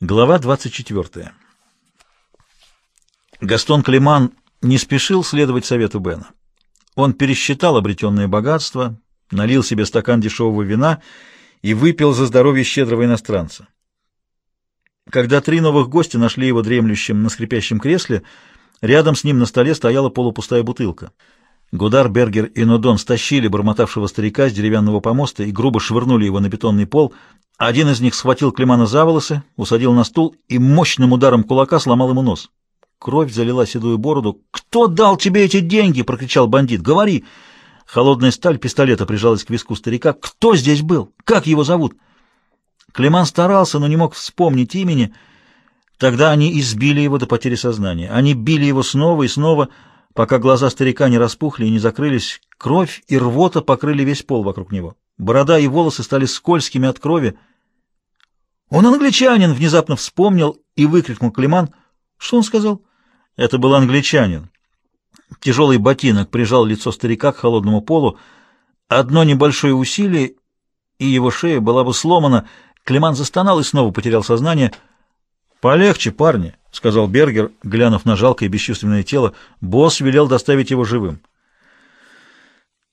Глава 24. Гастон Климан не спешил следовать совету Бена. Он пересчитал обретенное богатство, налил себе стакан дешевого вина и выпил за здоровье щедрого иностранца. Когда три новых гостя нашли его дремлющим на скрипящем кресле, рядом с ним на столе стояла полупустая бутылка. Гудар, Бергер и Нодон стащили бормотавшего старика с деревянного помоста и грубо швырнули его на бетонный пол, один из них схватил Климана за волосы, усадил на стул и мощным ударом кулака сломал ему нос. Кровь залила седую бороду. «Кто дал тебе эти деньги?» — прокричал бандит. «Говори!» Холодная сталь пистолета прижалась к виску старика. «Кто здесь был? Как его зовут?» Климан старался, но не мог вспомнить имени. Тогда они избили его до потери сознания. Они били его снова и снова, пока глаза старика не распухли и не закрылись. Кровь и рвота покрыли весь пол вокруг него. Борода и волосы стали скользкими от крови. «Он англичанин!» — внезапно вспомнил и выкрикнул Климан. «Что он сказал?» «Это был англичанин». Тяжелый ботинок прижал лицо старика к холодному полу. Одно небольшое усилие, и его шея была бы сломана. Климан застонал и снова потерял сознание. «Полегче, парни», — сказал Бергер, глянув на жалкое бесчувственное тело. «Босс велел доставить его живым».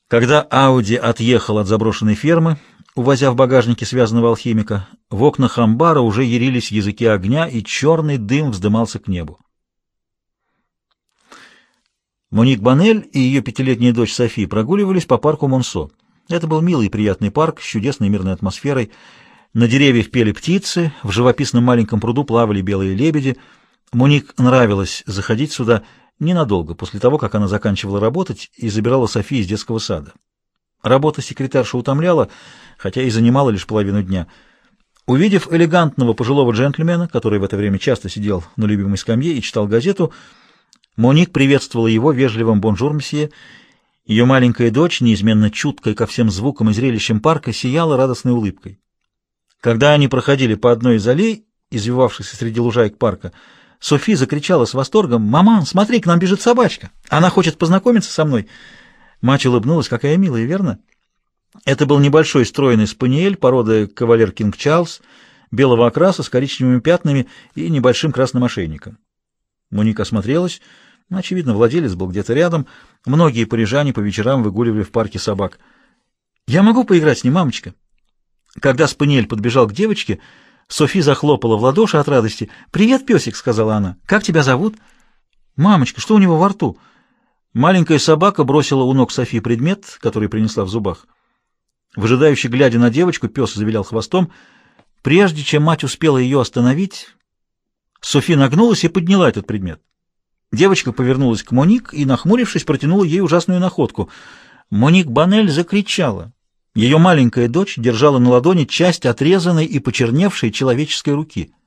Когда Ауди отъехал от заброшенной фермы, увозя в багажнике связанного алхимика, в окнах амбара уже ярились языки огня, и черный дым вздымался к небу. Моник Банель и ее пятилетняя дочь Софи прогуливались по парку Монсо. Это был милый и приятный парк с чудесной мирной атмосферой. На деревьях пели птицы, в живописном маленьком пруду плавали белые лебеди. Моник нравилось заходить сюда ненадолго, после того, как она заканчивала работать и забирала Софи из детского сада. Работа секретарши утомляла, хотя и занимала лишь половину дня. Увидев элегантного пожилого джентльмена, который в это время часто сидел на любимой скамье и читал газету, Моник приветствовала его вежливым «bonjour, monsieur». Ее маленькая дочь, неизменно чуткая ко всем звукам и зрелищам парка, сияла радостной улыбкой. Когда они проходили по одной из аллей, извивавшихся среди лужаек парка, Софи закричала с восторгом, «Maman, смотри, к нам бежит собачка! Она хочет познакомиться со мной!» Мать улыбнулась, какая милая, верно? Это был небольшой стройный спаниель породы кавалер Кинг Чарльз, белого окраса с коричневыми пятнами и небольшим красным ошейником. Моника осмотрелась. Очевидно, владелец был где-то рядом. Многие парижане по вечерам выгуливали в парке собак. «Я могу поиграть с ним, мамочка?» Когда спаниель подбежал к девочке, Софи захлопала в ладоши от радости. «Привет, песик!» — сказала она. «Как тебя зовут?» «Мамочка, что у него во рту?» Маленькая собака бросила у ног Софии предмет, который принесла в зубах. Выжидающий, глядя на девочку, пес завилял хвостом. Прежде чем мать успела ее остановить, Софи нагнулась и подняла этот предмет. Девочка повернулась к Моник и, нахмурившись, протянула ей ужасную находку. Моник Банель закричала. Ее маленькая дочь держала на ладони часть отрезанной и почерневшей человеческой руки —